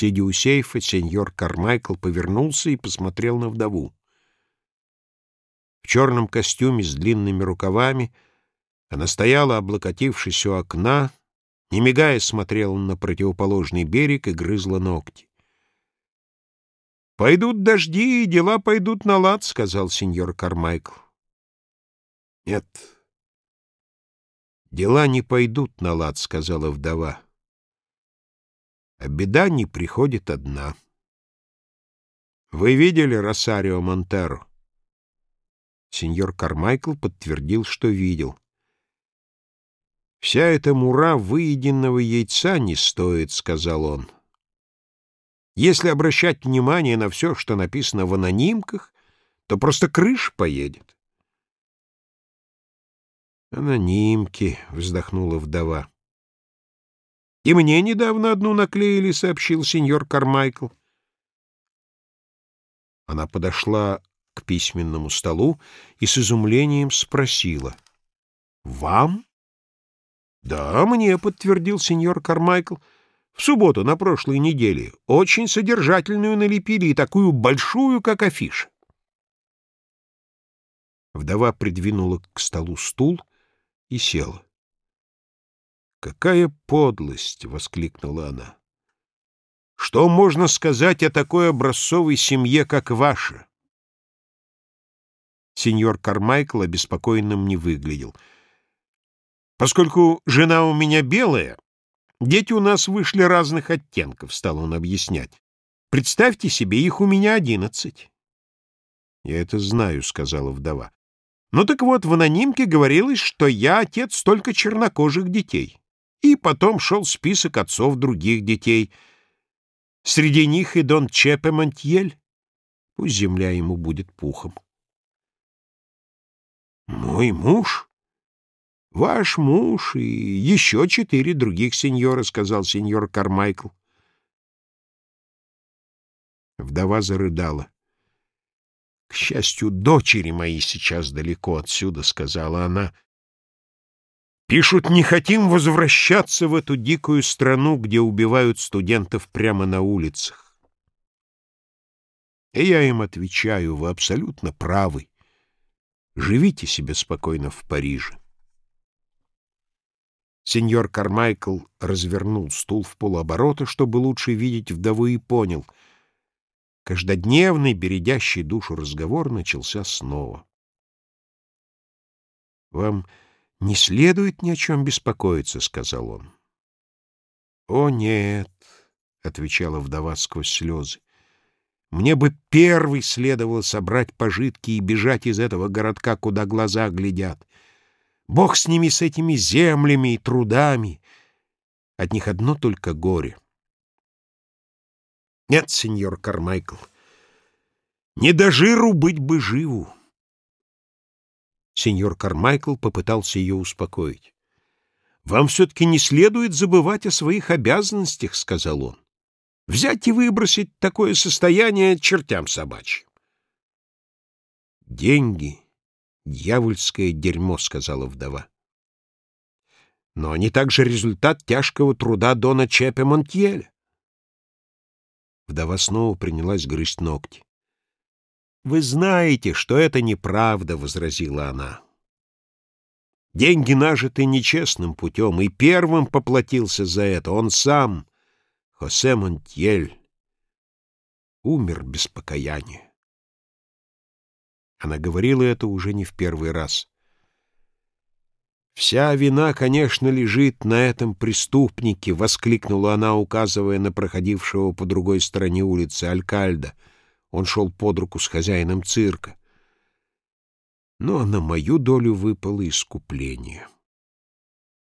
Сидя у сейфа, сеньор Кармайкл повернулся и посмотрел на вдову. В черном костюме с длинными рукавами она стояла, облокотившись у окна, не мигая смотрела на противоположный берег и грызла ногти. «Пойдут дожди, и дела пойдут на лад», — сказал сеньор Кармайкл. «Нет, дела не пойдут на лад», — сказала вдова. «А беда не приходит одна». «Вы видели Росарио Монтеро?» Сеньор Кармайкл подтвердил, что видел. «Вся эта мура выеденного яйца не стоит», — сказал он. Если обращать внимание на все, что написано в анонимках, то просто крыш поедет. «Анонимки», — вздохнула вдова. «И мне недавно одну наклеили», — сообщил сеньор Кармайкл. Она подошла к письменному столу и с изумлением спросила. «Вам?» «Да, мне», — подтвердил сеньор Кармайкл. В субботу на прошлой неделе очень содержательную налепили и такую большую, как афиша. Вдова придвинула к столу стул и села. «Какая подлость!» — воскликнула она. «Что можно сказать о такой образцовой семье, как ваша?» Сеньор Кармайкл обеспокоенным не выглядел. «Поскольку жена у меня белая, Дети у нас вышли разных оттенков, — стал он объяснять. Представьте себе, их у меня одиннадцать. — Я это знаю, — сказала вдова. Ну так вот, в анонимке говорилось, что я отец только чернокожих детей. И потом шел список отцов других детей. Среди них и Дон Чепе Монтьель. Пусть земля ему будет пухом. «Мой муж?» «Ваш муж и еще четыре других сеньора», — сказал сеньор Кармайкл. Вдова зарыдала. «К счастью, дочери мои сейчас далеко отсюда», — сказала она. «Пишут, не хотим возвращаться в эту дикую страну, где убивают студентов прямо на улицах». И я им отвечаю, вы абсолютно правы. Живите себе спокойно в Париже. Сеньор Кармайкл развернул стул в полуоборота, чтобы лучше видеть вдову, и понял. Каждодневный, бередящий душу разговор начался снова. — Вам не следует ни о чем беспокоиться, — сказал он. — О, нет, — отвечала вдова сквозь слезы. — Мне бы первый следовало собрать пожитки и бежать из этого городка, куда глаза глядят. Бог с ними, с этими землями и трудами. От них одно только горе. Нет, сеньор Кармайкл, не до жиру быть бы живу. Сеньор Кармайкл попытался ее успокоить. «Вам все-таки не следует забывать о своих обязанностях», — сказал он. «Взять и выбросить такое состояние чертям собачьим». «Деньги «Дьявольское дерьмо», — сказала вдова. «Но они также результат тяжкого труда Дона Чепе Монтьеля». Вдова снова принялась грызть ногти. «Вы знаете, что это неправда», — возразила она. «Деньги нажиты нечестным путем, и первым поплатился за это он сам, Хосе Монтьель, умер без покаяния. Она говорила это уже не в первый раз. «Вся вина, конечно, лежит на этом преступнике», — воскликнула она, указывая на проходившего по другой стороне улицы Алькальда. Он шел под руку с хозяином цирка. Но на мою долю выпало искупление.